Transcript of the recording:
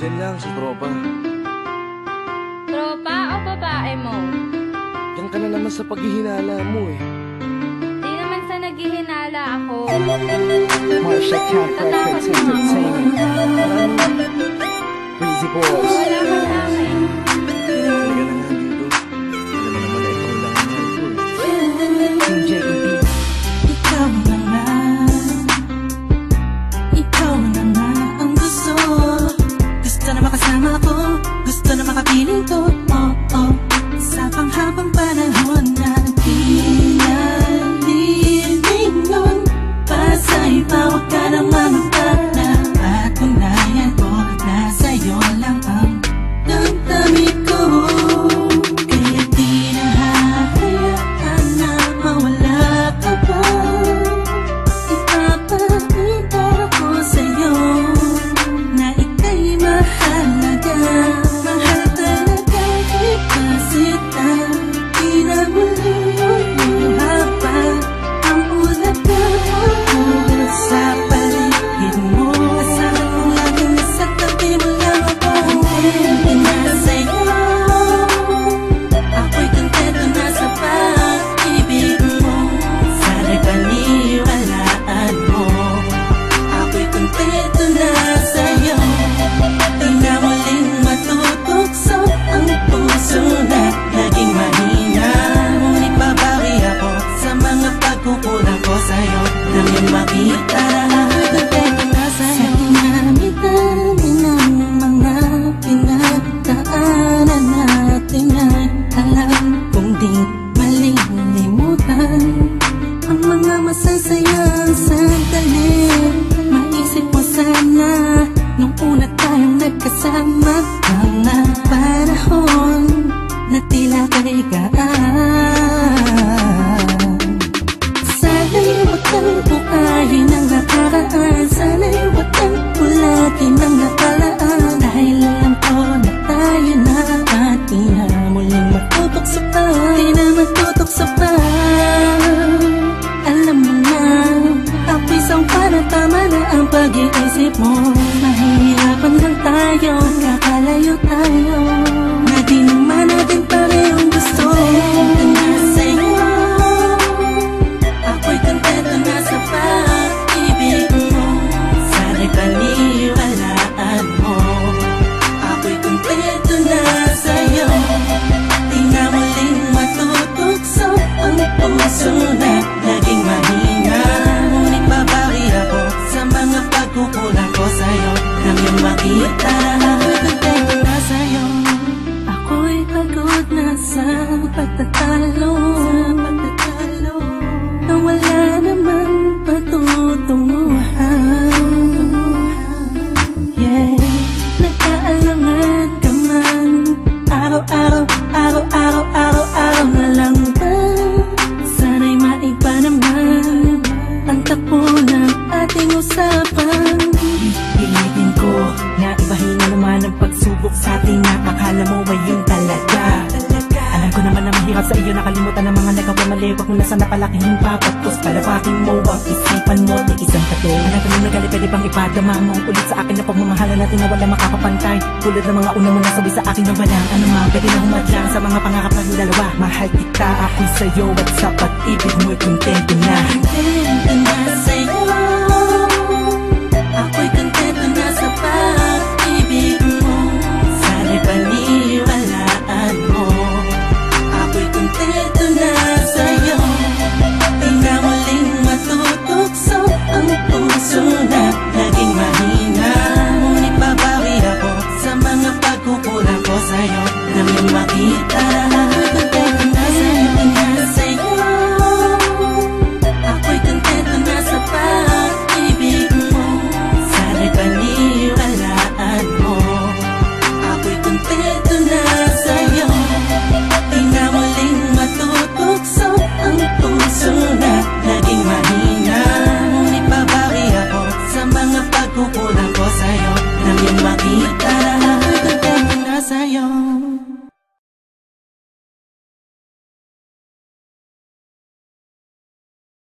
Diyan lang, sa tropa. Tropa o babae mo? Diyan ka na naman sa paghihinala mo eh. Di naman sa naghihinala ako. Marsha Cat Records Entertainment. Breezy Boys. Pag-iisip mo Mahihirapan lang tayo Kakalayo tayo sa pagtatalo. Sa pagtatalo. Na wala namang patutunguhan. Yeah, nagkaalangan ka man. Araw-araw, araw-araw, araw-araw na lang ba? Sana'y maiba naman. Ang takbo ng ating usapan. Pilitin ko na ibahin na naman ang pagsubok sa ating Akala mo ba yun talaga? Mahirap sa iyo nakalimutan ang mga nagawa mali Huwag mo na sana palakihin mo ang isipan mo. Di isang kato Alam ko na nagali pwede bang ipadama mo Ulit sa akin na pagmamahala natin na wala makakapantay. Tulad ng mga una mo nasabi sa akin na walang Ano nga pwede na humadlang sa mga pangarap ng dalawa Mahal kita. Ako'y sa'yo at sa pag-ibig mo'y kontento na. Kontento na sa'yo